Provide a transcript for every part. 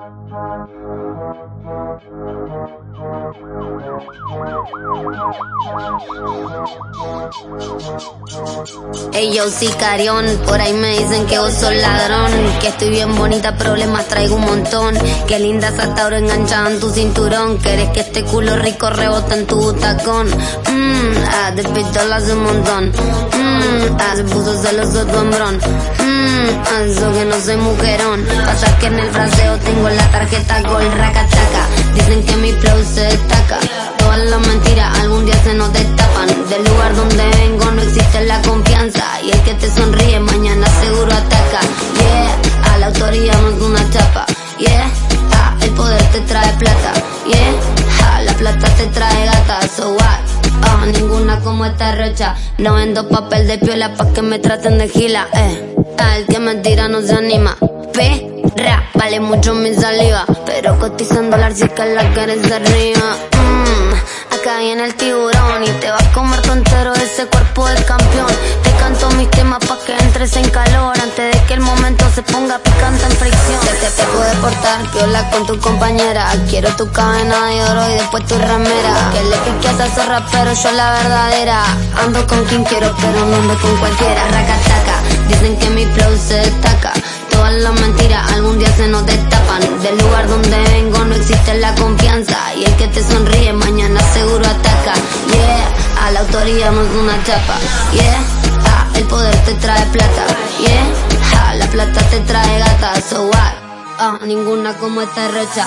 Thank you. Ey, yo sicarión, por ahí me dicen que vos sos ladrón, que estoy bien bonita, problemas traigo un montón, que lindas hasta ahora en tu cinturón, querés que este culo rico rebota en tu tacón, mmm, ah, de pistolas un montón, mmm, ah, se puso celoso tu hombrón, mmm, eso que no soy mujerón, pasa que en el fraseo tengo la tarjeta gol, raca, dicen que mi flow se destaca, todas las se nos destapan. Del lugar donde vengo no existe la confianza. Y el que te sonríe mañana seguro ataca. Yeah, a la autoría es una chapa. Yeah, ah, el poder te trae plata. Yeah, ah, la plata te trae gata. So what? Ah, ninguna como esta rocha. No vendo papel de piola pa' que me traten de gila. Eh, ah, el que me tira no se anima. Perra, vale mucho mi saliva. Pero cotizando la que la cara es arriba. Acá viene el tiburón y te va a comer entero ese cuerpo de campeón. Te canto mis temas pa' que entres en calor antes de que el momento se ponga picante en fricción. Que te, te puede portar piola con tu compañera. Quiero tu cadena de oro y después tu ramera. Que le pique a esa zorra, pero yo la verdadera. Ando con quien quiero, pero no ando con cualquiera. Racataca, dicen que mi flow se destaca. Todas las mentiras algún día se nos destapan. Del lugar donde vengo no existe la confianza. Y el que te sonríe. Es una chapa. Yeah, ah, el poder te trae plata. Yeah, ah, la plata te trae gata. So what? Ah, ninguna como esta rocha.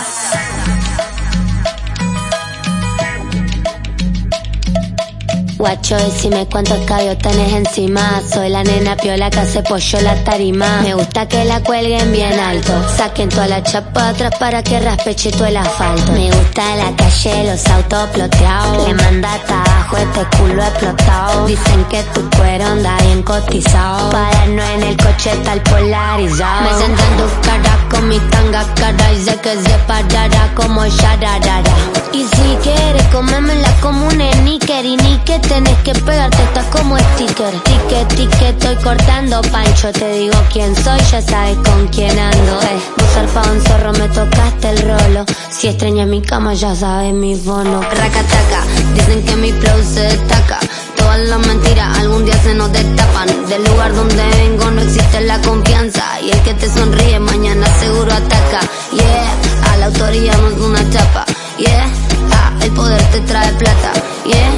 Guacho, decime cuántos cabios tenés encima. Soy la nena piola que hace pollo la tarima. Me gusta que la cuelguen bien alto. Saquen toda la chapa atrás para que raspeche todo el asfalto. Me gusta la calle, los autos ploteados. Le manda hasta abajo este culo explotado. Dicen que tu cuero anda bien cotizado. Para no en el coche tal polarizado. Me senté en tu cara con mi tanga cara y sé que se parará como shararara. Y si quieres comérmela como un sneaker y ni que tenés que pegarte, estás como sticker. Ticket, ticket, estoy cortando pancho. Te digo quién soy, ya sabes con quién ando. Eh, vos zarpado un zorro, me tocaste el rolo. Si extrañas mi cama, ya sabes mi bono. Racataca, dicen que mi flow se destaca. Todas las mentiras algún día se nos destapan. Del lugar donde vengo no existe la confianza. Y el que te sonríe mañana seguro ataca. Yeah, a la autoría no es una chapa. Yeah, ah, el poder te trae plata. Yeah,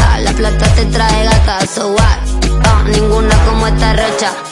ah, la plata te trae gata. So what? Ah, ninguna como esta rocha.